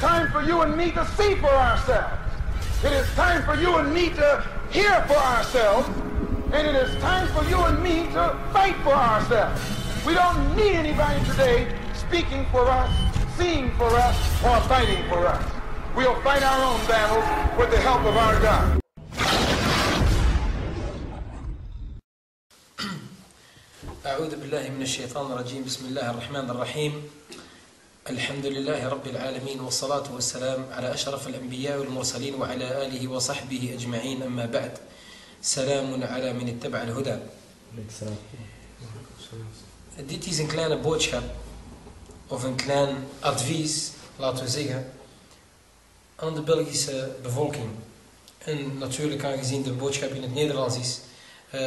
time for you and me to see for ourselves. It is time for you and me to hear for ourselves. And it is time for you and me to fight for ourselves. We don't need anybody today speaking for us, seeing for us, or fighting for us. We'll fight our own battles with the help of our God. أعوذ بالله من الشيطان الرجيم بسم الله الرحمن الرحيم الحمد لله رب العالمين والصلاة والسلام على أشرف الأنبياء والمرسلين وعلى آله وصحبه أجمعين أما بعد سلام على من اتبع الهدى Dit is een kleine boodschap of een klein advies, laten we zeggen, aan de Belgische bevolking. En natuurlijk aangezien de boodschap in het Nederlands is, uh,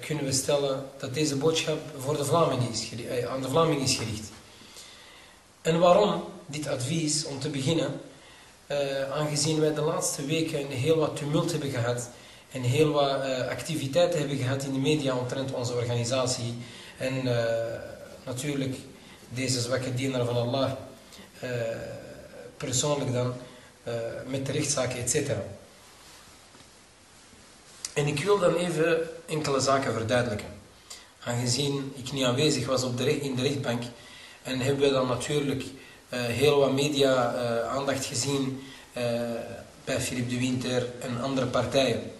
kunnen we stellen dat deze boodschap voor de Vlamingen is, uh, aan de Vlamingen is gericht. En waarom dit advies? Om te beginnen, uh, aangezien wij de laatste weken heel wat tumult hebben gehad en heel wat activiteiten hebben gehad in de media omtrent onze organisatie en natuurlijk deze zwakke dienaar van Allah persoonlijk dan met de rechtszaken etc. En ik wil dan even enkele zaken verduidelijken. Aangezien ik niet aanwezig was op de, in de rechtbank en hebben we dan natuurlijk uh, heel wat media uh, aandacht gezien uh, bij Philippe de Winter en andere partijen.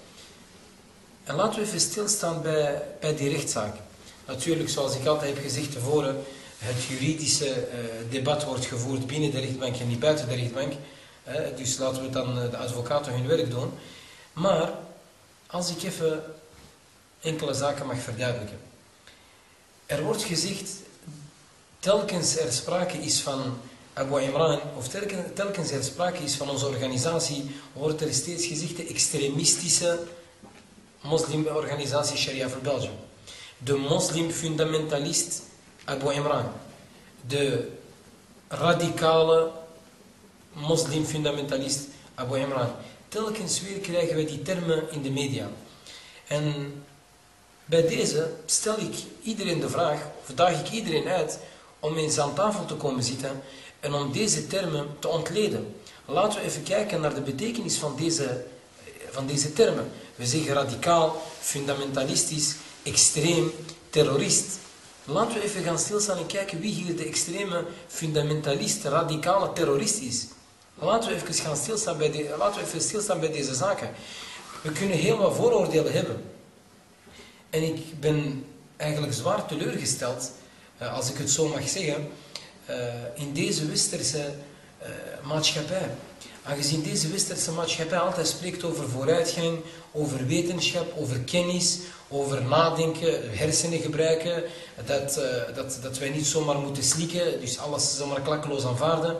En laten we even stilstaan bij, bij die rechtszaak. Natuurlijk, zoals ik altijd heb gezegd tevoren, het juridische debat wordt gevoerd binnen de rechtbank en niet buiten de rechtbank. dus laten we dan de advocaten hun werk doen. Maar als ik even enkele zaken mag verduidelijken. Er wordt gezegd, telkens er sprake is van Abu Imran, of telkens er sprake is van onze organisatie, wordt er steeds gezegd de extremistische moslimorganisatie Sharia voor Belgium. De moslimfundamentalist Abu Imran. De radicale moslimfundamentalist Abu Imran. Telkens weer krijgen we die termen in de media. En bij deze stel ik iedereen de vraag, of daag ik iedereen uit, om eens aan tafel te komen zitten en om deze termen te ontleden. Laten we even kijken naar de betekenis van deze, van deze termen. We zeggen radicaal, fundamentalistisch, extreem, terrorist. Laten we even gaan stilstaan en kijken wie hier de extreme fundamentalist, radicale terrorist is. Laten we even gaan stilstaan bij, de, laten we even stilstaan bij deze zaken. We kunnen heel wat vooroordelen hebben. En ik ben eigenlijk zwaar teleurgesteld, als ik het zo mag zeggen, uh, in deze westerse uh, maatschappij. Aangezien deze westerse maatschappij altijd spreekt over vooruitgang, over wetenschap, over kennis, over nadenken, hersenen gebruiken, dat, dat, dat wij niet zomaar moeten slikken, dus alles zomaar klakkeloos aanvaarden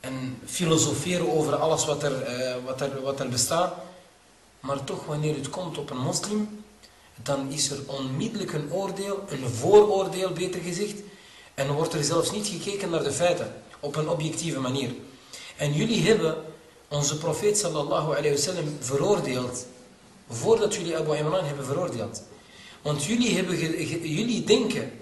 en filosoferen over alles wat er, wat, er, wat er bestaat. Maar toch, wanneer het komt op een moslim, dan is er onmiddellijk een oordeel, een vooroordeel beter gezegd. En wordt er zelfs niet gekeken naar de feiten, op een objectieve manier. En jullie hebben onze profeet sallallahu alayhi wasallam veroordeeld, voordat jullie Abu Imran hebben veroordeeld. Want jullie, hebben jullie denken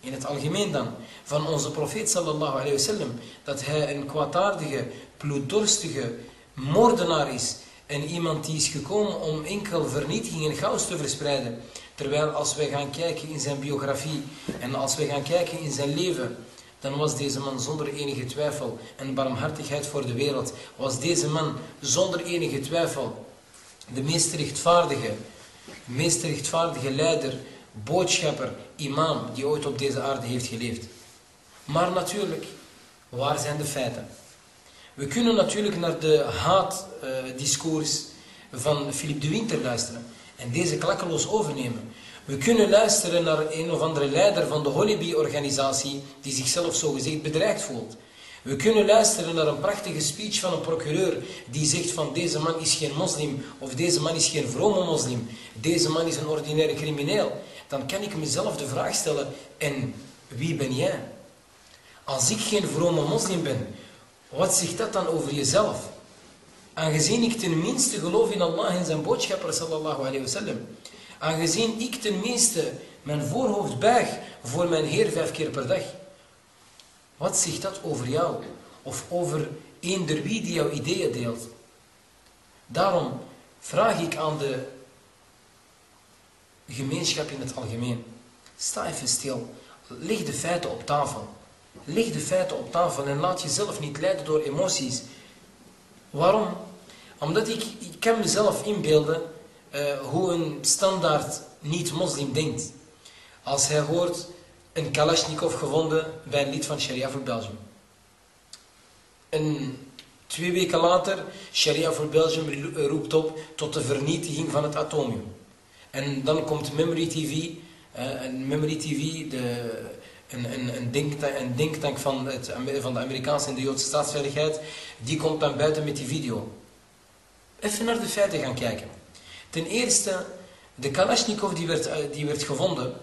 in het algemeen dan, van onze profeet sallallahu alayhi dat hij een kwaadaardige, bloeddorstige moordenaar is en iemand die is gekomen om enkel vernietiging en chaos te verspreiden. Terwijl als wij gaan kijken in zijn biografie en als wij gaan kijken in zijn leven, dan was deze man zonder enige twijfel en barmhartigheid voor de wereld, was deze man zonder enige twijfel de meest rechtvaardige, meest rechtvaardige leider boodschapper, imam die ooit op deze aarde heeft geleefd. Maar natuurlijk, waar zijn de feiten? We kunnen natuurlijk naar de haatdiscours van Philippe de Winter luisteren en deze klakkeloos overnemen. We kunnen luisteren naar een of andere leider van de Holibi-organisatie die zichzelf zogezegd bedreigd voelt. We kunnen luisteren naar een prachtige speech van een procureur die zegt van deze man is geen moslim of deze man is geen vrome moslim, deze man is een ordinaire crimineel dan kan ik mezelf de vraag stellen, en wie ben jij? Als ik geen vrome moslim ben, wat zegt dat dan over jezelf? Aangezien ik tenminste geloof in Allah en zijn boodschapper sallallahu alayhi wasallam. Aangezien ik tenminste mijn voorhoofd buig voor mijn Heer vijf keer per dag. Wat zegt dat over jou? of over eender wie die jouw ideeën deelt. Daarom vraag ik aan de gemeenschap in het algemeen. Sta even stil. Leg de feiten op tafel. Leg de feiten op tafel en laat jezelf niet leiden door emoties. Waarom? Omdat ik, ik kan mezelf inbeelden uh, hoe een standaard niet-moslim denkt. Als hij hoort een Kalashnikov gevonden bij een lid van Sharia voor Belgium. En twee weken later, Sharia voor Belgium roept op tot de vernietiging van het atomium. En dan komt Memory TV, uh, en Memory TV, de, een, een, een, denktank, een denktank van, het, van de Amerikaanse en de Joodse staatsveiligheid, die komt dan buiten met die video. Even naar de feiten gaan kijken. Ten eerste, de Kalashnikov die werd, eh, die werd gevonden,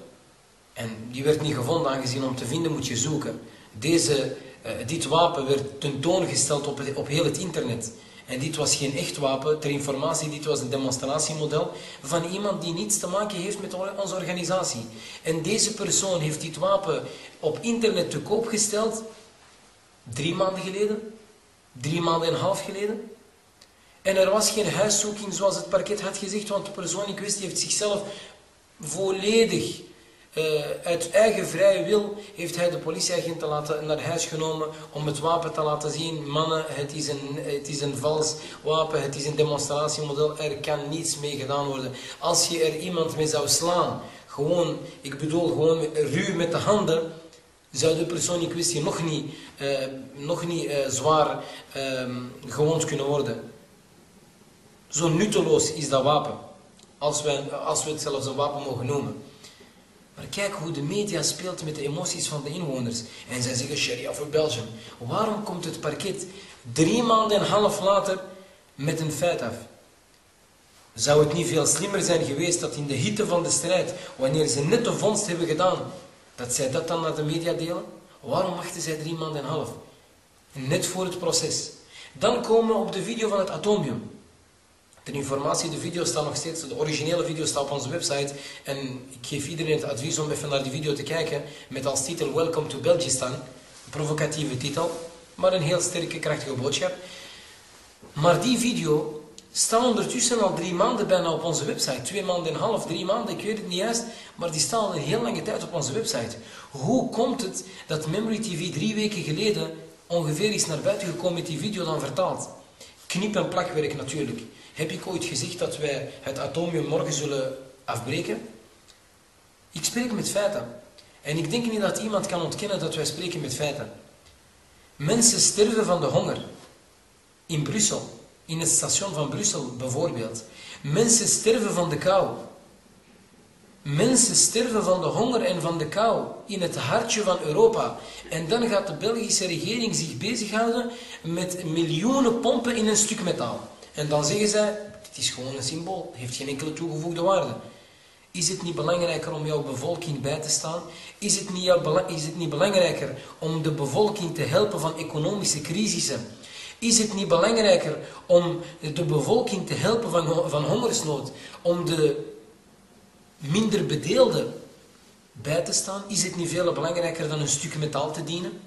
en die werd niet gevonden aangezien om te vinden moet je zoeken. Deze, uh, dit wapen werd tentoongesteld op, op heel het internet. En dit was geen echt wapen, ter informatie, dit was een demonstratiemodel van iemand die niets te maken heeft met onze organisatie. En deze persoon heeft dit wapen op internet te koop gesteld, drie maanden geleden, drie maanden en een half geleden. En er was geen huiszoeking zoals het parket had gezegd, want de persoon in kwestie heeft zichzelf volledig uh, uit eigen vrije wil heeft hij de politieagenten laten, naar huis genomen om het wapen te laten zien. Mannen, het is, een, het is een vals wapen, het is een demonstratiemodel, er kan niets mee gedaan worden. Als je er iemand mee zou slaan, gewoon, ik bedoel gewoon ruw met de handen, zou de persoon in kwestie nog niet, uh, nog niet uh, zwaar uh, gewond kunnen worden. Zo nutteloos is dat wapen, als we, als we het zelfs een wapen mogen noemen. Maar kijk hoe de media speelt met de emoties van de inwoners. En zij zeggen sharia voor Belgium. Waarom komt het parket drie maanden en een half later met een feit af? Zou het niet veel slimmer zijn geweest dat in de hitte van de strijd, wanneer ze net de vondst hebben gedaan, dat zij dat dan naar de media delen? Waarom wachten zij drie maanden en een half? Net voor het proces. Dan komen we op de video van het atomium. Ter informatie, de video staat nog steeds, de originele video staat op onze website. En ik geef iedereen het advies om even naar die video te kijken met als titel Welcome to Belgistan. Een provocatieve titel, maar een heel sterke, krachtige boodschap. Maar die video staat ondertussen al drie maanden bijna op onze website. Twee maanden en een half, drie maanden, ik weet het niet juist. Maar die staat al een heel lange tijd op onze website. Hoe komt het dat Memory TV drie weken geleden ongeveer is naar buiten gekomen met die video dan vertaald? Knip- en plakwerk natuurlijk. Heb ik ooit gezegd dat wij het atomium morgen zullen afbreken? Ik spreek met feiten. En ik denk niet dat iemand kan ontkennen dat wij spreken met feiten. Mensen sterven van de honger. In Brussel. In het station van Brussel bijvoorbeeld. Mensen sterven van de kou. Mensen sterven van de honger en van de kou in het hartje van Europa. En dan gaat de Belgische regering zich bezighouden met miljoenen pompen in een stuk metaal. En dan zeggen zij, dit is gewoon een symbool, heeft geen enkele toegevoegde waarde. Is het niet belangrijker om jouw bevolking bij te staan? Is het niet, is het niet belangrijker om de bevolking te helpen van economische crisissen? Is het niet belangrijker om de bevolking te helpen van, van hongersnood? Om de minder bedeelden bij te staan? Is het niet veel belangrijker dan een stuk metaal te dienen?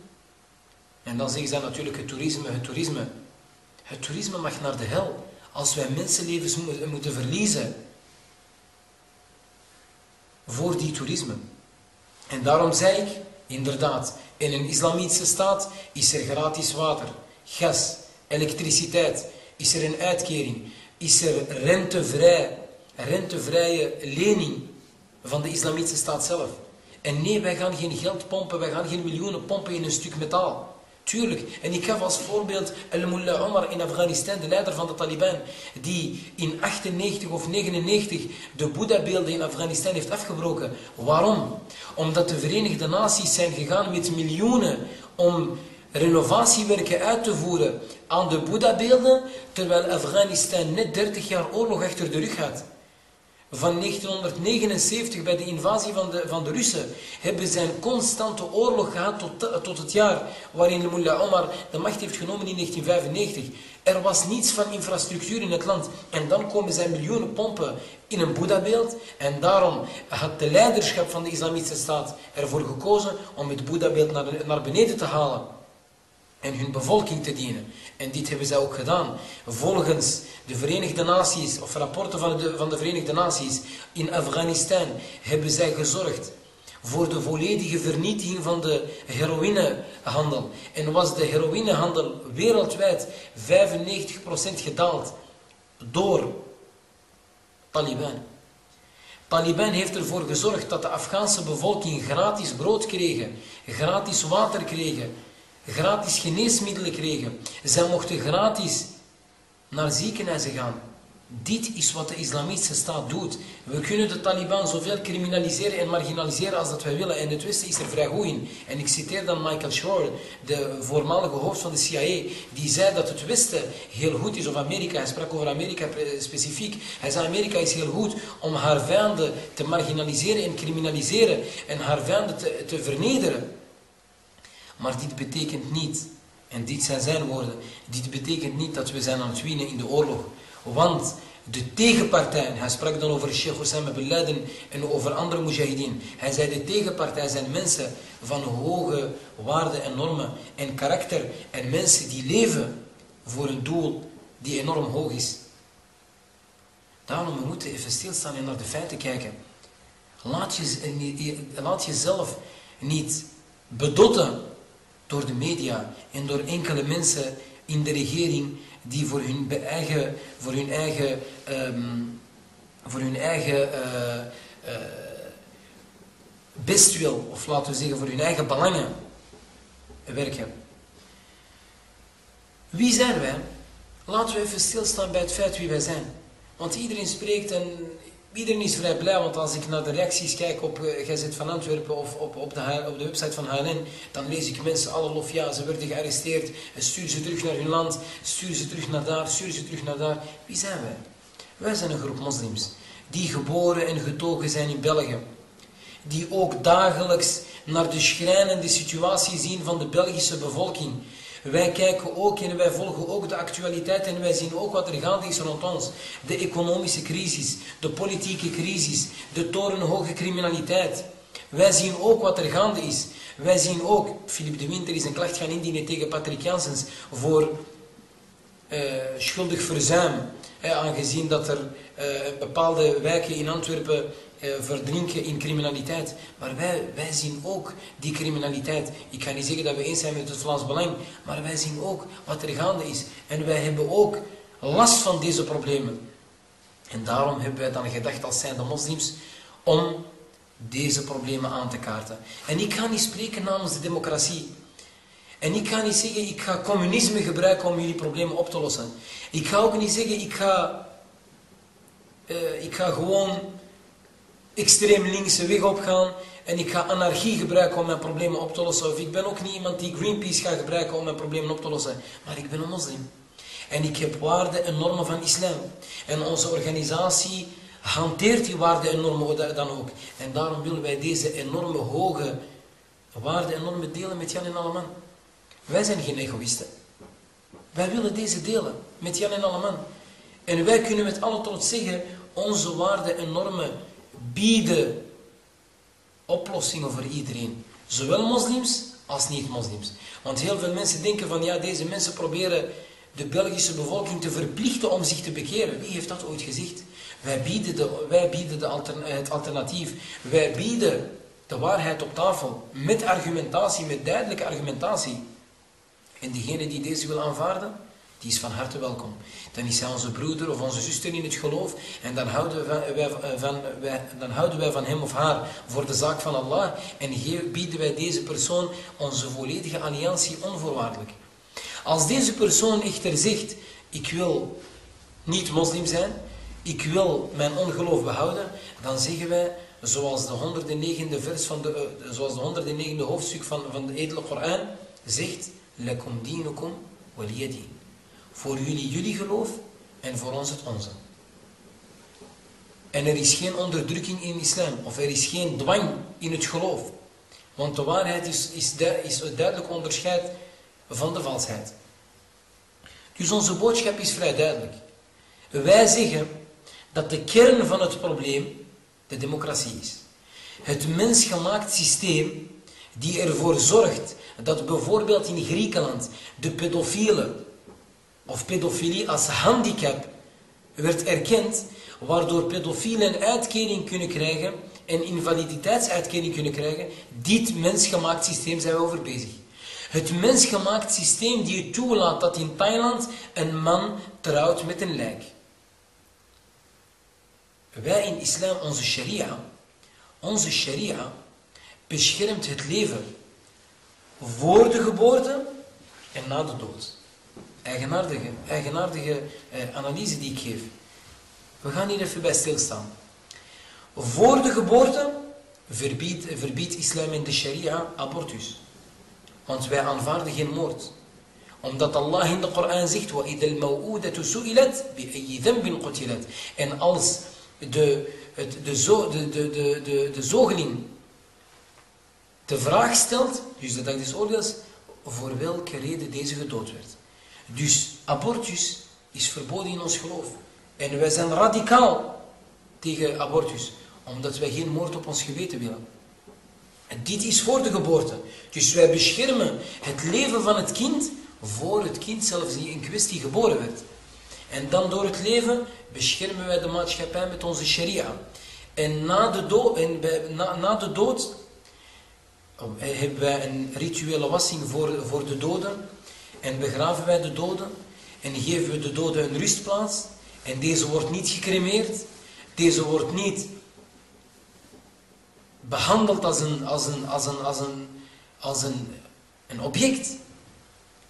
En dan zeggen zij natuurlijk het toerisme, het toerisme. Het toerisme mag naar de hel. Als wij mensenlevens moeten verliezen voor die toerisme. En daarom zei ik, inderdaad, in een islamitische staat is er gratis water, gas, elektriciteit, is er een uitkering, is er rentevrij, rentevrije lening van de islamitische staat zelf. En nee, wij gaan geen geld pompen, wij gaan geen miljoenen pompen in een stuk metaal. Tuurlijk. En ik gaf als voorbeeld Al-Mullah Omar in Afghanistan, de leider van de Taliban, die in 98 of 99 de Boeddha-beelden in Afghanistan heeft afgebroken. Waarom? Omdat de Verenigde Naties zijn gegaan met miljoenen om renovatiewerken uit te voeren aan de Boeddha-beelden, terwijl Afghanistan net 30 jaar oorlog achter de rug had van 1979 bij de invasie van de, van de Russen hebben zij een constante oorlog gehad tot, tot het jaar waarin de Mullah Omar de macht heeft genomen in 1995. Er was niets van infrastructuur in het land. En dan komen zij miljoenen pompen in een Boeddha-beeld. En daarom had de leiderschap van de islamitische staat ervoor gekozen om het Boeddha-beeld naar, naar beneden te halen. En hun bevolking te dienen. En dit hebben zij ook gedaan. Volgens de Verenigde Naties, of rapporten van de, van de Verenigde Naties in Afghanistan, hebben zij gezorgd voor de volledige vernietiging van de heroïnehandel. En was de heroïnehandel wereldwijd 95% gedaald door Taliban. Taliban heeft ervoor gezorgd dat de Afghaanse bevolking gratis brood kregen, gratis water kregen, gratis geneesmiddelen kregen. Zij mochten gratis naar ziekenhuizen gaan. Dit is wat de islamitische staat doet. We kunnen de Taliban zoveel criminaliseren en marginaliseren als dat wij willen. En het Westen is er vrij goed in. En ik citeer dan Michael Shore, de voormalige hoofd van de CIA, die zei dat het Westen heel goed is, of Amerika, hij sprak over Amerika specifiek. Hij zei Amerika is heel goed om haar vijanden te marginaliseren en criminaliseren en haar vijanden te, te vernederen. Maar dit betekent niet, en dit zijn zijn woorden, dit betekent niet dat we zijn aan het winnen in de oorlog. Want de tegenpartij, hij sprak dan over Sheikh Osama bin Laden en over andere mujahideen. Hij zei de tegenpartij zijn mensen van hoge waarden en normen en karakter. En mensen die leven voor een doel die enorm hoog is. Daarom we moeten even stilstaan en naar de feiten kijken. Laat jezelf niet bedotten door de media en door enkele mensen in de regering die voor hun eigen, voor hun eigen, um, voor hun eigen uh, uh, bestwil, of laten we zeggen voor hun eigen belangen werken. Wie zijn wij? Laten we even stilstaan bij het feit wie wij zijn. Want iedereen spreekt en Iedereen is vrij blij, want als ik naar de reacties kijk op uh, GZ van Antwerpen of op, op, de, op de website van HLN, dan lees ik mensen alle lof, ja, ze werden gearresteerd, stuur ze terug naar hun land, stuur ze terug naar daar, stuur ze terug naar daar. Wie zijn wij? Wij zijn een groep moslims, die geboren en getogen zijn in België. Die ook dagelijks naar de schrijnende situatie zien van de Belgische bevolking. Wij kijken ook en wij volgen ook de actualiteit en wij zien ook wat er gaande is rond ons. De economische crisis, de politieke crisis, de torenhoge criminaliteit. Wij zien ook wat er gaande is. Wij zien ook, Philip de Winter is een klacht gaan indienen tegen Patrick Janssens voor uh, schuldig verzuim. aangezien dat er uh, bepaalde wijken in Antwerpen eh, verdrinken in criminaliteit. Maar wij, wij zien ook die criminaliteit. Ik ga niet zeggen dat we eens zijn met het Vlaams Belang, maar wij zien ook wat er gaande is. En wij hebben ook last van deze problemen. En daarom hebben wij dan gedacht als zijnde moslims om deze problemen aan te kaarten. En ik ga niet spreken namens de democratie. En ik ga niet zeggen, ik ga communisme gebruiken om jullie problemen op te lossen. Ik ga ook niet zeggen, ik ga, uh, ik ga gewoon extreem linkse weg opgaan en ik ga anarchie gebruiken om mijn problemen op te lossen. Of ik ben ook niet iemand die Greenpeace gaat gebruiken om mijn problemen op te lossen. Maar ik ben een moslim. En ik heb waarden en normen van islam. En onze organisatie hanteert die waarden en normen dan ook. En daarom willen wij deze enorme hoge waarden en normen delen met Jan en Alleman. Wij zijn geen egoïsten. Wij willen deze delen met Jan en Alleman. En wij kunnen met alle trots zeggen, onze waarden en normen bieden oplossingen voor iedereen. Zowel moslims als niet-moslims. Want heel veel mensen denken van ja, deze mensen proberen de Belgische bevolking te verplichten om zich te bekeren. Wie heeft dat ooit gezegd? Wij bieden, de, wij bieden de het alternatief. Wij bieden de waarheid op tafel. Met argumentatie, met duidelijke argumentatie. En diegene die deze wil aanvaarden, die is van harte welkom. Dan is hij onze broeder of onze zuster in het geloof. En dan houden wij van, wij, dan houden wij van hem of haar voor de zaak van Allah. En bieden wij deze persoon onze volledige alliantie onvoorwaardelijk. Als deze persoon echter zegt, ik wil niet moslim zijn, ik wil mijn ongeloof behouden, dan zeggen wij, zoals de 109e vers van de, uh, zoals de 109e hoofdstuk van, van de edele Koran zegt, lakum dinukum waliyadin. Voor jullie jullie geloof en voor ons het onze. En er is geen onderdrukking in islam. Of er is geen dwang in het geloof. Want de waarheid is, is, is duidelijk onderscheid van de valsheid. Dus onze boodschap is vrij duidelijk. Wij zeggen dat de kern van het probleem de democratie is. Het mensgemaakt systeem die ervoor zorgt dat bijvoorbeeld in Griekenland de pedofielen of pedofilie als handicap werd erkend, waardoor pedofielen een uitkering kunnen krijgen en invaliditeitsuitkering kunnen krijgen, dit mensgemaakt systeem zijn we over bezig. Het mensgemaakt systeem die toelaat dat in Thailand een man trouwt met een lijk. Wij in islam, onze sharia, onze sharia beschermt het leven voor de geboorte en na de dood Eigenaardige, eigenaardige eh, analyse die ik geef. We gaan hier even bij stilstaan. Voor de geboorte verbiedt, verbiedt islam in de sharia abortus. Want wij aanvaarden geen moord. Omdat Allah in de Koran zegt, وَإِذَا الْمَوْءُودَةُ سُئِلَتْ بِأَيِّ ذَنْبٍ قُتِلَتْ En als de, de, de, zo, de, de, de, de, de zogeling de vraag stelt, dus de dag des oordeels, voor welke reden deze gedood werd. Dus abortus is verboden in ons geloof. En wij zijn radicaal tegen abortus, omdat wij geen moord op ons geweten willen. En dit is voor de geboorte. Dus wij beschermen het leven van het kind voor het kind zelfs die in kwestie geboren werd. En dan door het leven beschermen wij de maatschappij met onze sharia. En na de dood, en na de dood oh, hebben wij een rituele wassing voor, voor de doden. En begraven wij de doden. En geven we de doden een rustplaats. En deze wordt niet gecremeerd. Deze wordt niet behandeld als een, als een, als een, als een, als een, een object.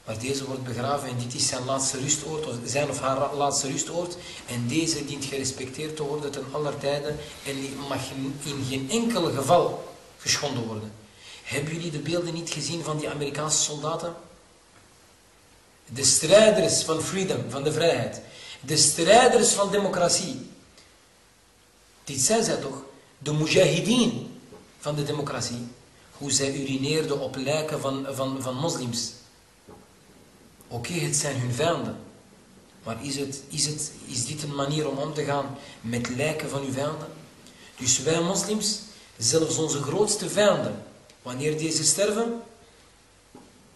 Maar deze wordt begraven en dit is zijn laatste rustoord, of zijn of haar laatste rustoord. En deze dient gerespecteerd te worden ten aller tijden en die mag in geen enkel geval geschonden worden. Hebben jullie de beelden niet gezien van die Amerikaanse soldaten? De strijders van freedom, van de vrijheid. De strijders van democratie. Dit zijn zij toch? De mujahideen van de democratie. Hoe zij urineerden op lijken van, van, van moslims. Oké, het zijn hun vijanden. Maar is, het, is, het, is dit een manier om om te gaan met lijken van uw vijanden? Dus wij moslims, zelfs onze grootste vijanden, wanneer deze sterven,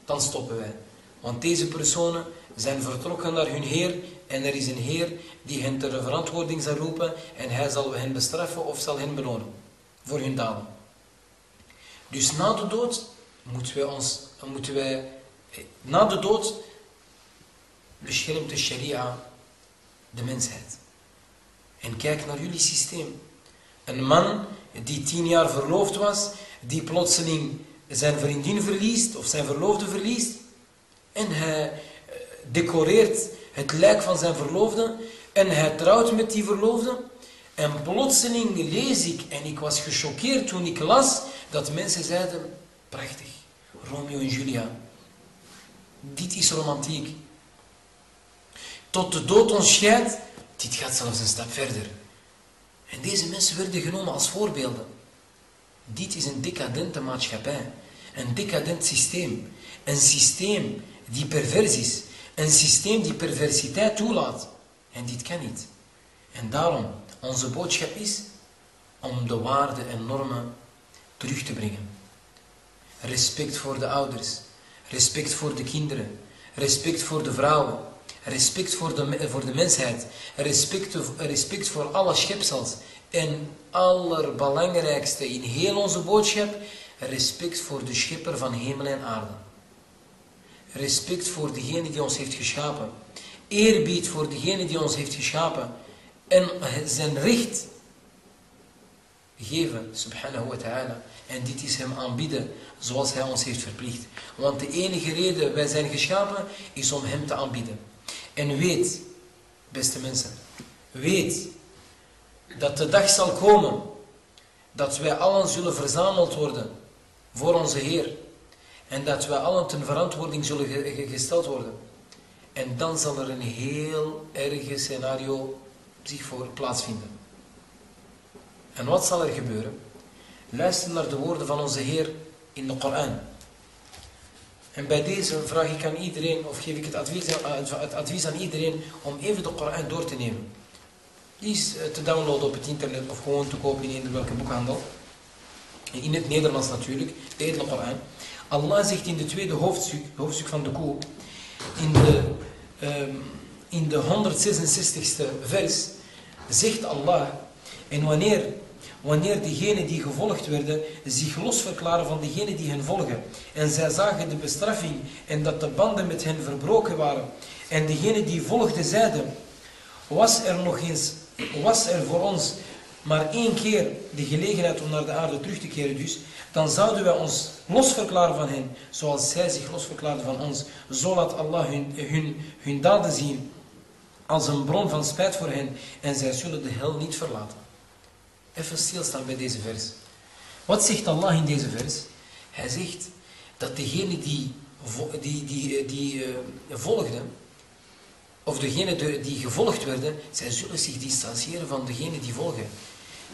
dan stoppen wij. Want deze personen zijn vertrokken naar hun Heer en er is een Heer die hen ter verantwoording zal roepen en hij zal hen bestraffen of zal hen belonen voor hun daden. Dus na de dood moeten wij ons, moeten wij, na de dood beschermt de sharia de mensheid. En kijk naar jullie systeem. Een man die tien jaar verloofd was, die plotseling zijn vriendin verliest of zijn verloofde verliest. En hij eh, decoreert het lijk van zijn verloofde en hij trouwt met die verloofde. En plotseling lees ik, en ik was gechoqueerd toen ik las, dat mensen zeiden, prachtig, Romeo en Julia. Dit is romantiek. Tot de dood ons scheidt, dit gaat zelfs een stap verder. En deze mensen werden genomen als voorbeelden. Dit is een decadente maatschappij. Een decadent systeem. Een systeem die pervers is. Een systeem die perversiteit toelaat. En dit kan niet. En daarom, onze boodschap is om de waarden en normen terug te brengen. Respect voor de ouders. Respect voor de kinderen. Respect voor de vrouwen. Respect voor de, voor de mensheid. Respect, respect voor alle schepsels. En allerbelangrijkste in heel onze boodschap, respect voor de schepper van hemel en aarde. Respect voor degene die ons heeft geschapen. Eerbied voor degene die ons heeft geschapen. En zijn recht geven, subhanahu wa ta'ala. En dit is hem aanbieden zoals hij ons heeft verplicht. Want de enige reden wij zijn geschapen is om hem te aanbieden. En weet, beste mensen, weet dat de dag zal komen dat wij allen zullen verzameld worden voor onze Heer. En dat wij allen ten verantwoording zullen gesteld worden. En dan zal er een heel erge scenario zich voor plaatsvinden. En wat zal er gebeuren? Luister naar de woorden van onze Heer in de Koran. En bij deze vraag ik aan iedereen, of geef ik het advies, het advies aan iedereen, om even de Koran door te nemen. Die is eh, te downloaden op het internet of gewoon te kopen in welke boekhandel. In het Nederlands natuurlijk, de edele Koran. Allah zegt in de tweede hoofdstuk, hoofdstuk van de Koop, in de, um, in de 166ste vers, zegt Allah, en wanneer, wanneer diegenen die gevolgd werden, zich losverklaren van diegenen die hen volgen, en zij zagen de bestraffing en dat de banden met hen verbroken waren, en diegenen die volgden zeiden, was er nog eens, was er voor ons maar één keer de gelegenheid om naar de aarde terug te keren dus, dan zouden wij ons losverklaren van hen, zoals zij zich losverklaarden van ons. Zo laat Allah hun, hun, hun daden zien als een bron van spijt voor hen en zij zullen de hel niet verlaten. Even stilstaan bij deze vers. Wat zegt Allah in deze vers? Hij zegt dat degenen die, die, die, die uh, volgden, of degenen die gevolgd werden, zij zullen zich distancieren van degenen die volgen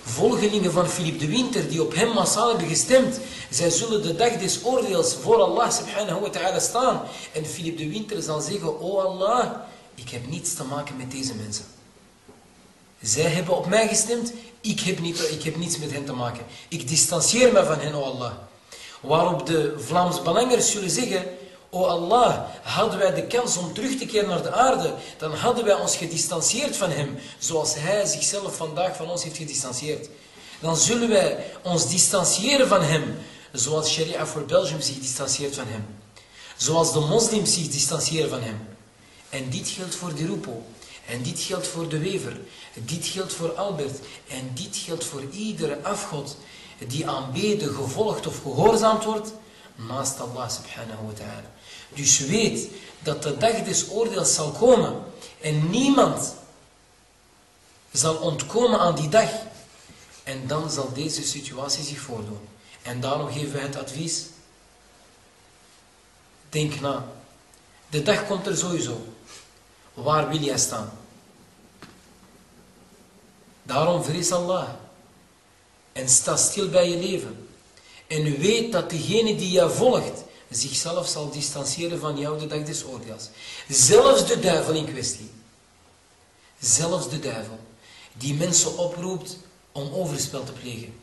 volgelingen van Philip de Winter, die op hem massaal hebben gestemd, zij zullen de dag des oordeels voor Allah subhanahu wa ta'ala staan. En Philip de Winter zal zeggen, O Allah, ik heb niets te maken met deze mensen. Zij hebben op mij gestemd, ik heb, niet, ik heb niets met hen te maken. Ik distancieer me van hen, O Allah. Waarop de Vlaams belangers zullen zeggen, O Allah, hadden wij de kans om terug te keren naar de aarde, dan hadden wij ons gedistanceerd van hem, zoals hij zichzelf vandaag van ons heeft gedistanceerd. Dan zullen wij ons distancieren van hem, zoals Sharia voor Belgium zich distancieert van hem. Zoals de moslims zich distancieren van hem. En dit geldt voor de Rupo. En dit geldt voor de Wever. Dit geldt voor Albert. En dit geldt voor iedere afgod die aanbeden, gevolgd of gehoorzaamd wordt, naast Allah subhanahu wa ta'ala. Dus weet dat de dag des oordeels zal komen en niemand zal ontkomen aan die dag. En dan zal deze situatie zich voordoen. En daarom geven we het advies. Denk na. De dag komt er sowieso. Waar wil jij staan? Daarom vrees Allah. En sta stil bij je leven. En weet dat degene die je volgt, zichzelf zal distancieren van jou de dag des oordeels. Zelfs de duivel in kwestie. Zelfs de duivel. Die mensen oproept om overspel te plegen.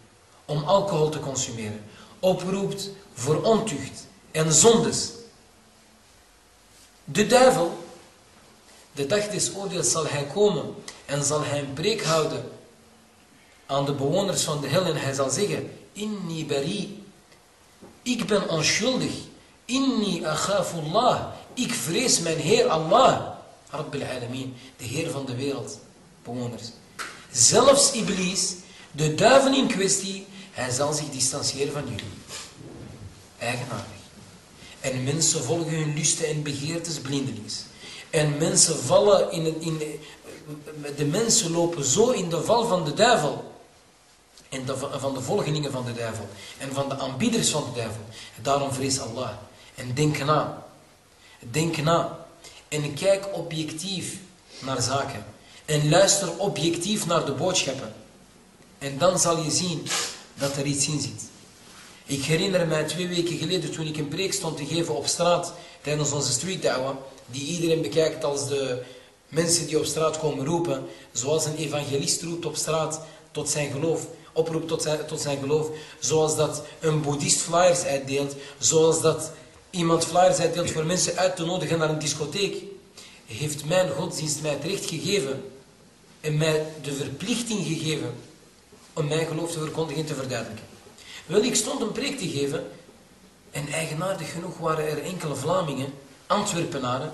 Om alcohol te consumeren. Oproept voor ontucht en zondes. De duivel, de dag des oordeels zal hij komen en zal hij een preek houden aan de bewoners van de hel en hij zal zeggen, inni bari, ik ben onschuldig Inni akhafullah. Ik vrees mijn Heer Allah. Rabbil alamin. De Heer van de wereld. Bewoners. Zelfs Iblis, de duivel in kwestie, hij zal zich distancieren van jullie. Eigenaardig. En mensen volgen hun lusten en begeertes blindelings. En mensen vallen in, in, de mensen lopen zo in de val van de duivel en de, van de volgelingen van de duivel en van de aanbieders van de duivel. Daarom vrees Allah. En denk na. Denk na. En kijk objectief naar zaken. En luister objectief naar de boodschappen. En dan zal je zien dat er iets in zit. Ik herinner mij twee weken geleden toen ik een preek stond te geven op straat tijdens onze street da'wah, die iedereen bekijkt als de mensen die op straat komen roepen, zoals een evangelist roept op straat tot zijn geloof, oproept tot zijn, tot zijn geloof, zoals dat een boeddhist flyers uitdeelt, zoals dat iemand flyers uitdeelt voor mensen uit te nodigen naar een discotheek, heeft mijn godsdienst mij het recht gegeven en mij de verplichting gegeven om mijn geloof te verkondigen en te verduidelijken. Wel, ik stond een preek te geven en eigenaardig genoeg waren er enkele Vlamingen, Antwerpenaren,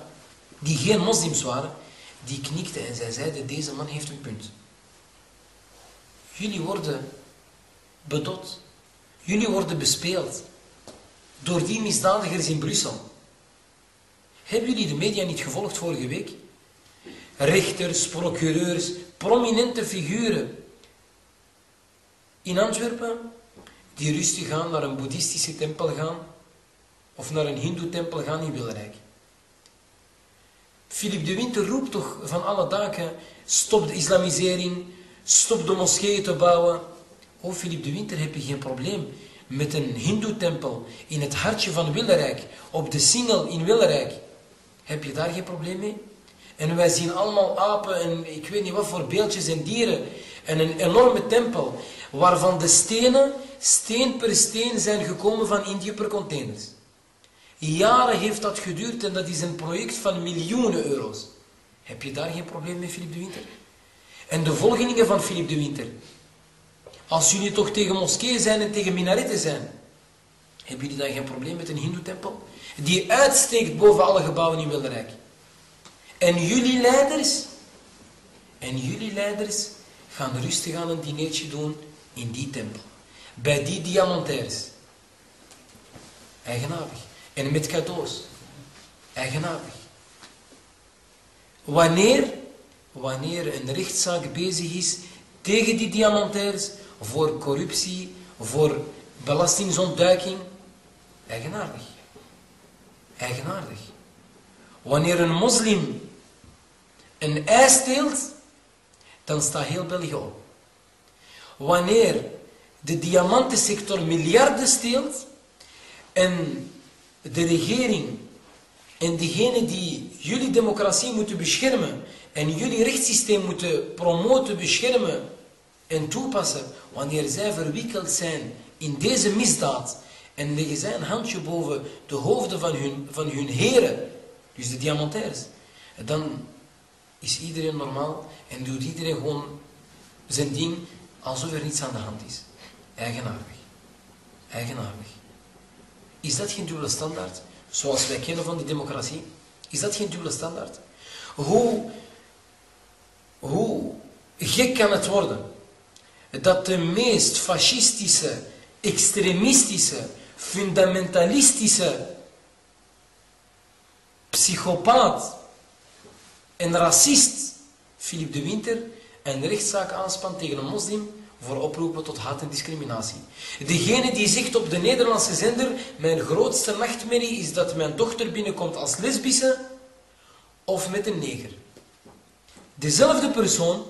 die geen moslims waren, die knikten en zij zeiden, deze man heeft een punt. Jullie worden bedot. Jullie worden bespeeld door die misdadigers in Brussel. Hebben jullie de media niet gevolgd vorige week? Rechters, procureurs, prominente figuren in Antwerpen die rustig gaan naar een boeddhistische tempel gaan of naar een hindoe-tempel gaan in Wilrijk. Philip de Winter roept toch van alle daken, stop de islamisering, stop de moskeeën te bouwen. Oh, Philip de Winter, heb je geen probleem met een hindoe-tempel in het hartje van Willerijk, op de Singel in Willerijk, heb je daar geen probleem mee? En wij zien allemaal apen en ik weet niet wat voor beeldjes en dieren. En een enorme tempel, waarvan de stenen, steen per steen, zijn gekomen van Indië per containers. Jaren heeft dat geduurd en dat is een project van miljoenen euro's. Heb je daar geen probleem mee, Philip de Winter? En de volgelingen van Philip de Winter. Als jullie toch tegen moskeeën zijn en tegen minaretten zijn, hebben jullie dan geen probleem met een hindoe-tempel? Die uitsteekt boven alle gebouwen in Wilderijk. En jullie leiders, en jullie leiders gaan rustig aan een dinertje doen in die tempel. Bij die diamantaires. Eigenaardig. En met cadeaus. Eigenaardig. Wanneer, wanneer een rechtszaak bezig is tegen die diamantaires, voor corruptie, voor belastingsontduiking, eigenaardig. Eigenaardig. Wanneer een moslim een ei steelt, dan staat heel België op. Wanneer de diamantensector miljarden steelt en de regering en diegenen die jullie democratie moeten beschermen en jullie rechtssysteem moeten promoten, beschermen en toepassen, wanneer zij verwikkeld zijn in deze misdaad en leggen zij een handje boven de hoofden van hun, van hun heren, dus de diamantaires, dan is iedereen normaal en doet iedereen gewoon zijn ding alsof er niets aan de hand is. Eigenaardig. Eigenaardig. Is dat geen dubbele standaard? Zoals wij kennen van die democratie? Is dat geen dubbele standaard? Hoe, hoe gek kan het worden dat de meest fascistische, extremistische, fundamentalistische psychopaat en racist Philip de Winter een rechtszaak aanspant tegen een moslim voor oproepen tot haat en discriminatie. Degene die zegt op de Nederlandse zender, mijn grootste nachtmerrie is dat mijn dochter binnenkomt als lesbische of met een neger. Dezelfde persoon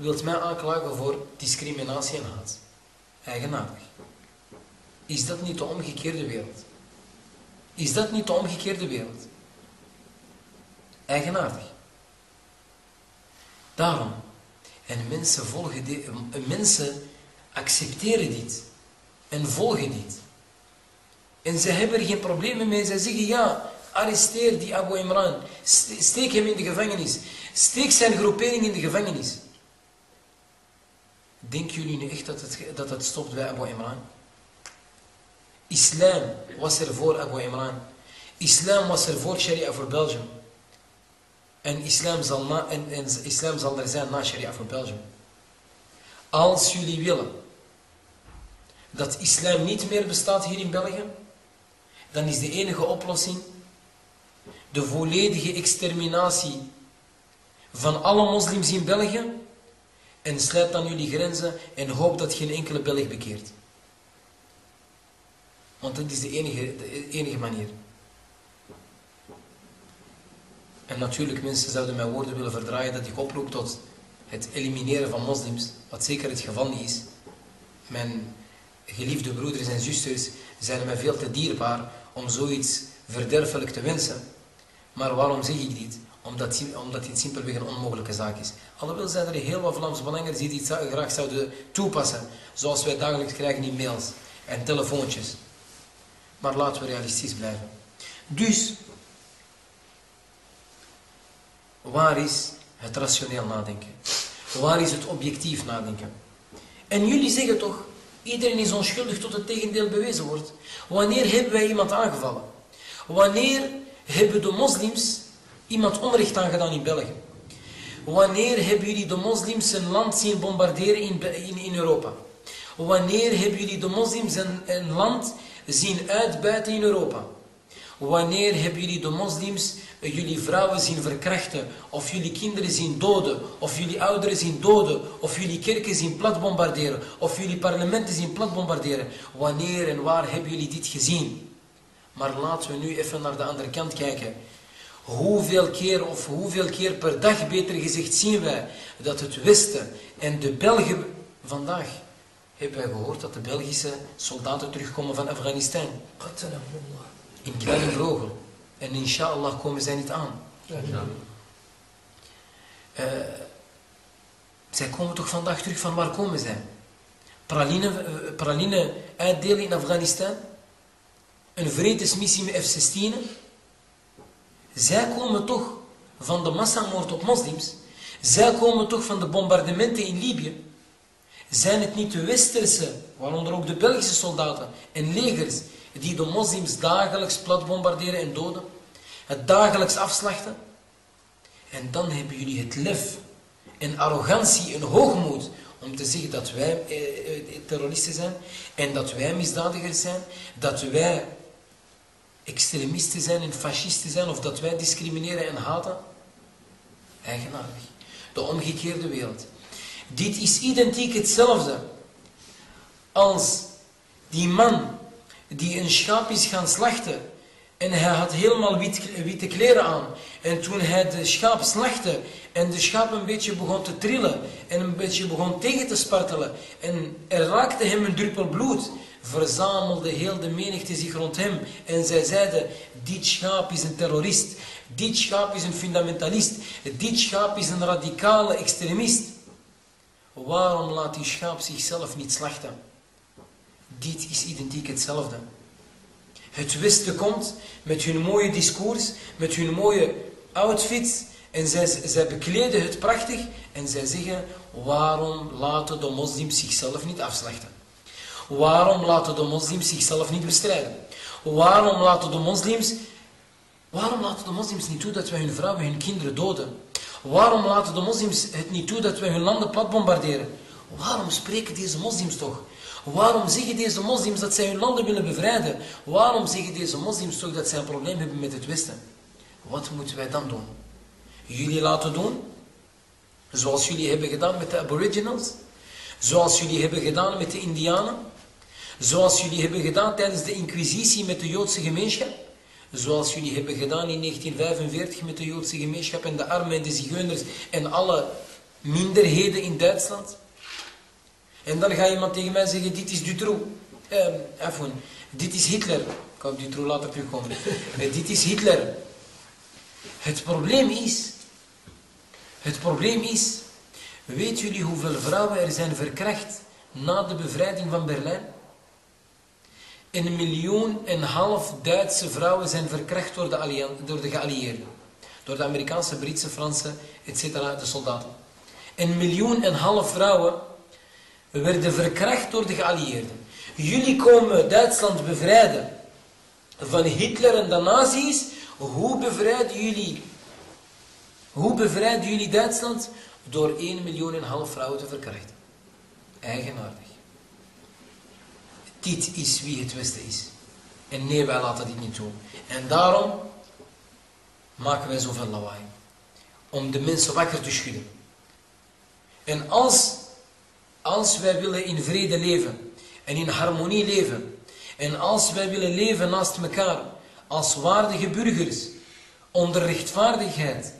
wilt mij aanklagen voor discriminatie en haat. Eigenaardig. Is dat niet de omgekeerde wereld? Is dat niet de omgekeerde wereld? Eigenaardig. Daarom. En mensen, volgen dit, mensen accepteren dit. En volgen dit. En ze hebben er geen problemen mee. Ze zeggen ja, arresteer die Abu Imran. Steek hem in de gevangenis. Steek zijn groepering in de gevangenis. Denken jullie nu echt dat het, dat het stopt bij Abu Imran? Islam was er voor Abu Imran. Islam was er voor Sharia voor Belgium. En islam zal, en, en islam zal er zijn na Sharia voor Belgium. Als jullie willen dat islam niet meer bestaat hier in België, dan is de enige oplossing de volledige exterminatie van alle moslims in België en sluit dan jullie grenzen en hoop dat geen enkele Belg bekeert. Want dat is de enige, enige manier. En natuurlijk, mensen zouden mijn woorden willen verdraaien dat ik oproep tot het elimineren van moslims, wat zeker het geval niet is. Mijn geliefde broeders en zusters zijn mij veel te dierbaar om zoiets verderfelijk te wensen. Maar waarom zeg ik dit? Omdat, omdat dit simpelweg een onmogelijke zaak is. Alhoewel zijn er heel wat Vlaamse belangers die dit graag zouden toepassen, zoals wij dagelijks krijgen in mails en telefoontjes. Maar laten we realistisch blijven. Dus, Waar is het rationeel nadenken? Waar is het objectief nadenken? En jullie zeggen toch, iedereen is onschuldig tot het tegendeel bewezen wordt. Wanneer hebben wij iemand aangevallen? Wanneer hebben de moslims iemand onrecht aangedaan in België? Wanneer hebben jullie de moslims een land zien bombarderen in, in, in Europa? Wanneer hebben jullie de moslims een, een land zien uitbuiten in Europa? Wanneer hebben jullie de moslims jullie vrouwen zien verkrachten, of jullie kinderen zien doden, of jullie ouderen zien doden, of jullie kerken zien plat bombarderen, of jullie parlementen zien plat bombarderen. Wanneer en waar hebben jullie dit gezien? Maar laten we nu even naar de andere kant kijken. Hoeveel keer of hoeveel keer per dag, beter gezegd, zien wij dat het Westen en de Belgen vandaag hebben wij gehoord dat de Belgische soldaten terugkomen van Afghanistan. In kleine vogel. En inshallah komen zij niet aan. Uh, zij komen toch vandaag terug van waar komen zij? Praline, uh, praline uitdelen in Afghanistan? Een vredesmissie met F-16? Zij komen toch van de massamoord op moslims? Zij komen toch van de bombardementen in Libië? Zijn het niet de westerse, waaronder ook de Belgische soldaten en legers, die de moslims dagelijks plat bombarderen en doden? Het dagelijks afslachten? En dan hebben jullie het lef en arrogantie en hoogmoed om te zeggen dat wij eh, eh, terroristen zijn en dat wij misdadigers zijn, dat wij extremisten zijn en fascisten zijn of dat wij discrimineren en haten. Eigenaardig. De omgekeerde wereld. Dit is identiek hetzelfde als die man die een schaap is gaan slachten en hij had helemaal wit, witte kleren aan. En toen hij de schaap slachtte en de schaap een beetje begon te trillen en een beetje begon tegen te spartelen en er raakte hem een druppel bloed, verzamelde heel de menigte zich rond hem en zij zeiden, dit schaap is een terrorist, dit schaap is een fundamentalist, dit schaap is een radicale extremist. Waarom laat die schaap zichzelf niet slachten? Dit is identiek hetzelfde. Het Westen komt met hun mooie discours, met hun mooie outfits. En zij, bekleden het prachtig en zij zeggen, waarom laten de moslims zichzelf niet afslachten? Waarom laten de moslims zichzelf niet bestrijden? Waarom laten de moslims, waarom laten de moslims niet toe dat wij hun vrouwen en hun kinderen doden? Waarom laten de moslims het niet toe dat wij hun landen plat bombarderen? Waarom spreken deze moslims toch? Waarom zeggen deze moslims dat zij hun landen willen bevrijden? Waarom zeggen deze moslims toch dat zij een probleem hebben met het Westen? Wat moeten wij dan doen? Jullie laten doen, zoals jullie hebben gedaan met de aboriginals, zoals jullie hebben gedaan met de indianen, zoals jullie hebben gedaan tijdens de inquisitie met de Joodse gemeenschap, zoals jullie hebben gedaan in 1945 met de Joodse gemeenschap en de armen en de zigeuners en alle minderheden in Duitsland. En dan gaat iemand tegen mij zeggen, dit is Dutroux. Eh, even, dit is Hitler. Ik kan op Dutroux later terugkomen. Eh, dit is Hitler. Het probleem is, het probleem is, weet jullie hoeveel vrouwen er zijn verkracht na de bevrijding van Berlijn? Een miljoen en half Duitse vrouwen zijn verkracht door de, door de geallieerden. Door de Amerikaanse, Britse, Franse, etc. de soldaten. Een miljoen en half vrouwen werden verkracht door de geallieerden. Jullie komen Duitsland bevrijden van Hitler en de nazi's. Hoe bevrijden jullie, hoe bevrijden jullie Duitsland? Door 1 miljoen en half vrouwen te verkrachten. Eigenaardig. Dit is wie het Westen is. En nee, wij laten dit niet toe. En daarom maken wij zoveel lawaai. Om de mensen wakker te schudden. En als als wij willen in vrede leven en in harmonie leven en als wij willen leven naast elkaar als waardige burgers onder rechtvaardigheid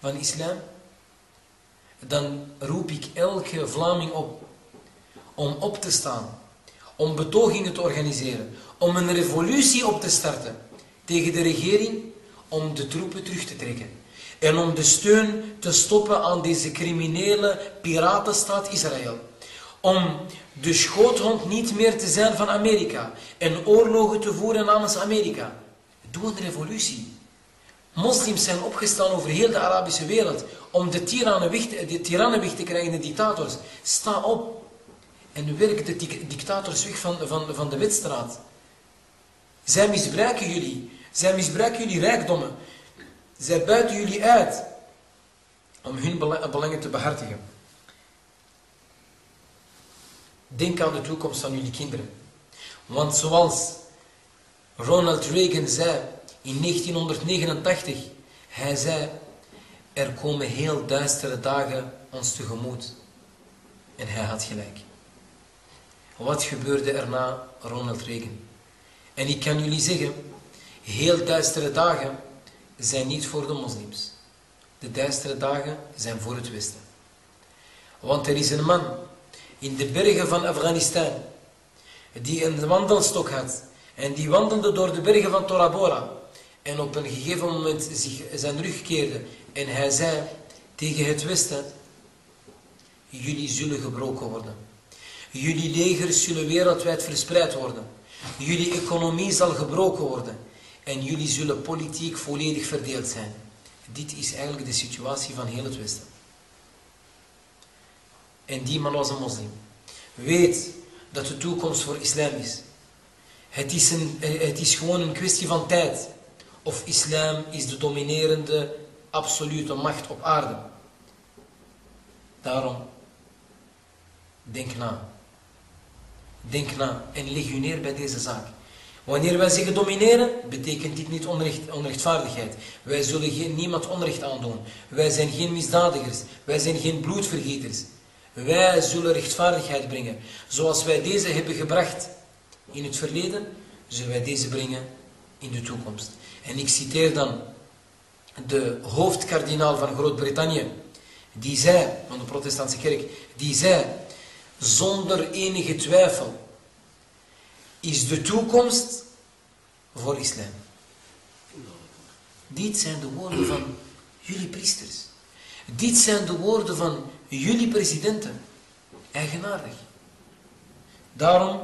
van islam, dan roep ik elke Vlaming op om op te staan, om betogingen te organiseren, om een revolutie op te starten tegen de regering, om de troepen terug te trekken. En om de steun te stoppen aan deze criminele piratenstaat Israël om de schoothond niet meer te zijn van Amerika en oorlogen te voeren namens Amerika. Doe een revolutie. Moslims zijn opgestaan over heel de Arabische wereld om de tirannen weg, te krijgen, de dictators. Sta op en werk de dictators weg van, van, van de wedstraat. Zij misbruiken jullie. Zij misbruiken jullie rijkdommen. Zij buiten jullie uit om hun belangen te behartigen. Denk aan de toekomst van jullie kinderen. Want zoals Ronald Reagan zei in 1989, hij zei, er komen heel duistere dagen ons tegemoet. En hij had gelijk. Wat gebeurde er na Ronald Reagan? En ik kan jullie zeggen, heel duistere dagen zijn niet voor de moslims. De duistere dagen zijn voor het Westen. Want er is een man in de bergen van Afghanistan, die een wandelstok had en die wandelde door de bergen van Tora Bora en op een gegeven moment zich zijn rug keerde en hij zei tegen het Westen. Jullie zullen gebroken worden. Jullie legers zullen wereldwijd verspreid worden. Jullie economie zal gebroken worden. En jullie zullen politiek volledig verdeeld zijn. Dit is eigenlijk de situatie van heel het Westen. En die man was een moslim. Weet dat de toekomst voor islam is. Het is, een, het is gewoon een kwestie van tijd. Of islam is de dominerende absolute macht op aarde. Daarom, denk na. Denk na en leg u neer bij deze zaak. Wanneer wij zeggen domineren, betekent dit niet onrecht, onrechtvaardigheid. Wij zullen geen, niemand onrecht aandoen. Wij zijn geen misdadigers. Wij zijn geen bloedvergieters. Wij zullen rechtvaardigheid brengen. Zoals wij deze hebben gebracht in het verleden, zullen wij deze brengen in de toekomst. En ik citeer dan de hoofdkardinaal van Groot-Brittannië, die zei, van de protestantse kerk, die zei, zonder enige twijfel is de toekomst voor islam. Dit zijn de woorden van jullie priesters. Dit zijn de woorden van jullie presidenten. Eigenaardig. Daarom,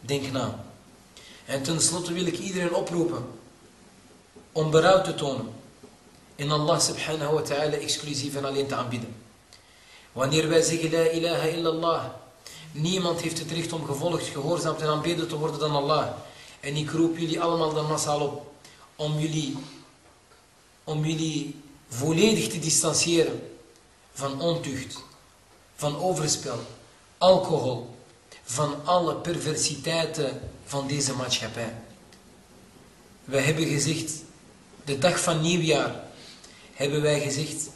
denk na. En tenslotte wil ik iedereen oproepen om berouw te tonen in Allah subhanahu wa ta'ala exclusief en alleen te aanbieden. Wanneer wij zeggen la ilaha illallah, niemand heeft het recht om gevolgd, gehoorzaamd en aanbeden te worden dan Allah. En ik roep jullie allemaal dan massaal op om jullie, om jullie volledig te distancieren van ontucht, van overspel, alcohol, van alle perversiteiten van deze maatschappij. Wij hebben gezegd, de dag van nieuwjaar, hebben wij gezegd,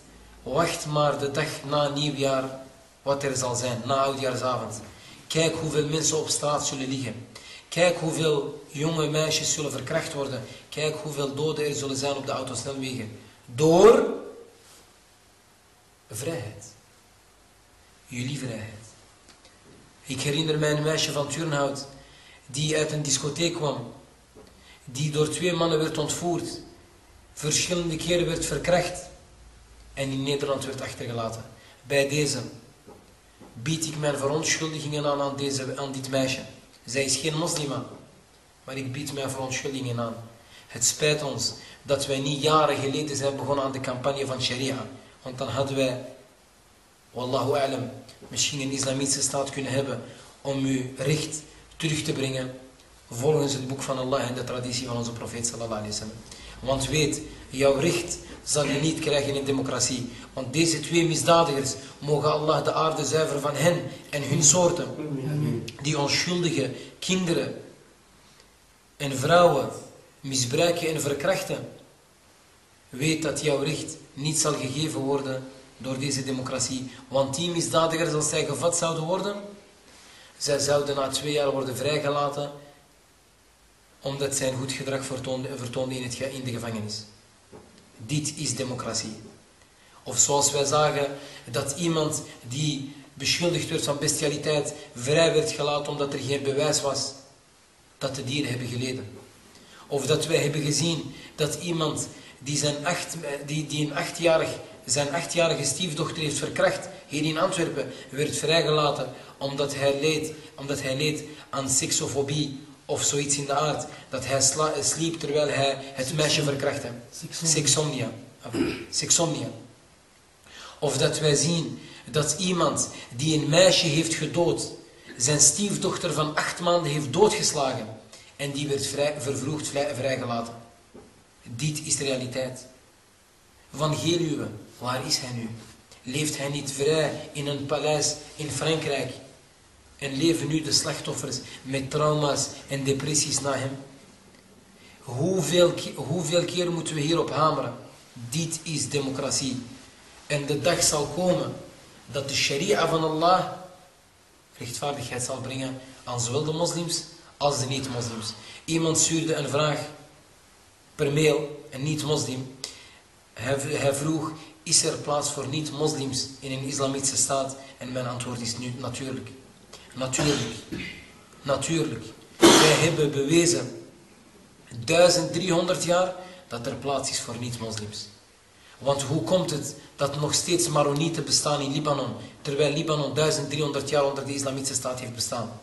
wacht maar de dag na nieuwjaar wat er zal zijn, na oudjaarsavond. Kijk hoeveel mensen op straat zullen liggen. Kijk hoeveel jonge meisjes zullen verkracht worden. Kijk hoeveel doden er zullen zijn op de autosnelwegen. Door vrijheid. Jullie vrijheid. Ik herinner mij een meisje van Turnhout die uit een discotheek kwam. Die door twee mannen werd ontvoerd. Verschillende keren werd verkracht. En in Nederland werd achtergelaten. Bij deze bied ik mijn verontschuldigingen aan aan, deze, aan dit meisje. Zij is geen moslima. Maar ik bied mijn verontschuldigingen aan. Het spijt ons dat wij niet jaren geleden zijn begonnen aan de campagne van Sharia. Want dan hadden wij, wallahu a'lam, misschien een islamitische staat kunnen hebben om uw recht terug te brengen volgens het boek van Allah en de traditie van onze profeet sallallahu alaihi wasallam. Want weet, jouw recht zal je niet krijgen in democratie. Want deze twee misdadigers mogen Allah de aarde zuiveren van hen en hun soorten. Die onschuldige kinderen en vrouwen misbruiken en verkrachten. Weet dat jouw recht niet zal gegeven worden door deze democratie. Want die misdadigers, als zij gevat zouden worden, zij zouden na twee jaar worden vrijgelaten omdat zij een goed gedrag het, in de gevangenis. Dit is democratie. Of zoals wij zagen dat iemand die beschuldigd werd van bestialiteit vrij werd gelaten omdat er geen bewijs was dat de dieren hebben geleden. Of dat wij hebben gezien dat iemand die, zijn acht, die, die een achtjarig, zijn achtjarige stiefdochter heeft verkracht, hier in Antwerpen, werd vrijgelaten omdat hij leed, omdat hij leed aan seksofobie of zoiets in de aard. Dat hij sliep terwijl hij het meisje verkrachtte. Sexomnia. Sexomnia. Of dat wij zien dat iemand die een meisje heeft gedood, zijn stiefdochter van acht maanden heeft doodgeslagen. En die werd vrij, vervroegd vrijgelaten. Dit is de realiteit. Van Geluwe, waar is hij nu? Leeft hij niet vrij in een paleis in Frankrijk? En leven nu de slachtoffers met trauma's en depressies na hem? Hoeveel, hoeveel keer moeten we hierop hameren? Dit is democratie. En de dag zal komen dat de sharia van Allah rechtvaardigheid zal brengen aan zowel de moslims als de niet-moslims. Iemand stuurde een vraag per mail, een niet-moslim. Hij, hij, vroeg, is er plaats voor niet-moslims in een islamitische staat? En mijn antwoord is nu natuurlijk. Natuurlijk. Natuurlijk. Wij hebben bewezen, 1300 jaar, dat er plaats is voor niet-moslims. Want hoe komt het dat nog steeds Maronieten bestaan in Libanon, terwijl Libanon 1300 jaar onder de islamitische staat heeft bestaan?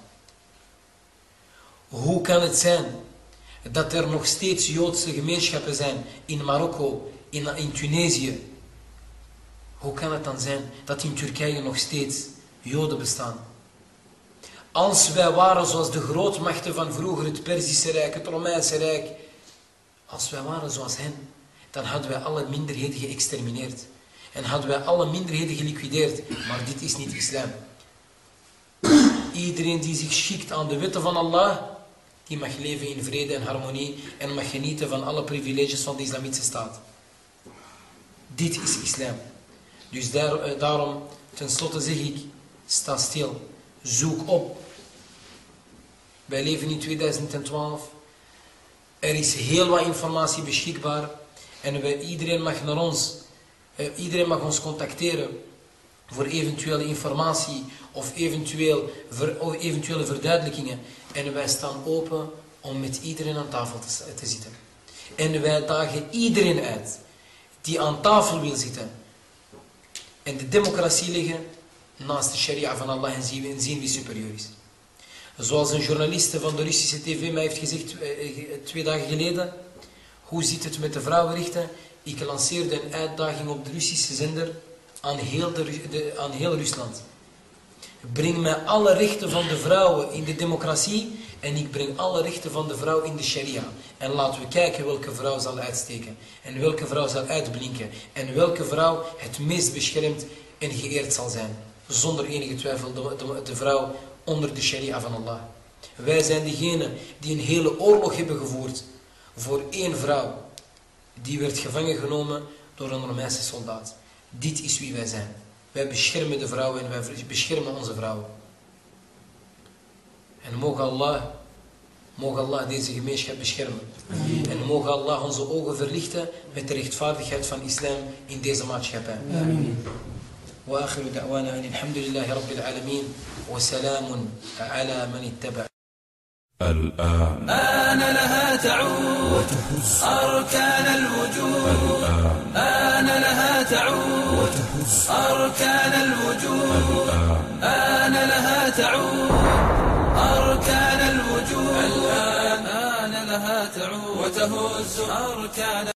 Hoe kan het zijn dat er nog steeds Joodse gemeenschappen zijn in Marokko, in, in Tunesië? Hoe kan het dan zijn dat in Turkije nog steeds Joden bestaan? Als wij waren zoals de grootmachten van vroeger, het Perzische Rijk, het Romeinse Rijk, als wij waren zoals hen, dan hadden wij alle minderheden geëxtermineerd. En hadden wij alle minderheden geliquideerd. Maar dit is niet islam. Iedereen die zich schikt aan de wetten van Allah, die mag leven in vrede en harmonie en mag genieten van alle privileges van de islamitische staat. Dit is islam. Dus eh, daarom, tenslotte zeg ik, sta stil, zoek op. Wij leven in 2012. Er is heel wat informatie beschikbaar. En wij, iedereen mag naar ons, eh, iedereen mag ons contacteren voor eventuele informatie of, eventueel, eventuele verduidelijkingen. En wij staan open om met iedereen aan tafel te, te zitten. En wij dagen iedereen uit die aan tafel wil zitten en de democratie liggen naast de sharia van Allah en zien wie superieur is. Zoals een journaliste van de Russische tv mij heeft gezegd eh, eh, twee dagen geleden, hoe zit het met de vrouwenrechten? Ik lanceerde een uitdaging op de Russische zender aan heel, de, aan heel Rusland. Breng mij alle rechten van de vrouwen in de democratie en ik breng alle rechten van de vrouw in de sharia. En laten we kijken welke vrouw zal uitsteken. En welke vrouw zal uitblinken. En welke vrouw het meest beschermd en geëerd zal zijn. Zonder enige twijfel de, de vrouw onder de sharia van Allah. Wij zijn degene die een hele oorlog hebben gevoerd voor één vrouw. Die werd gevangen genomen door een Romeinse soldaat. Dit is wie wij zijn. Wij beschermen de vrouwen en wij beschermen onze vrouwen. En mogen Allah, mogen Allah deze gemeenschap beschermen. En mogen Allah onze ogen verlichten met de rechtvaardigheid van islam in deze maatschappij. Amen. وآخر دعوانا أن الحمد لله رب العالمين وسلام على من اتبع. الآن آن لها تعود أركان الوجود. آن لها تعود أركان الوجود. آن لها تعود أركان الوجود. الآن آن لها تعود. وتهز. أركان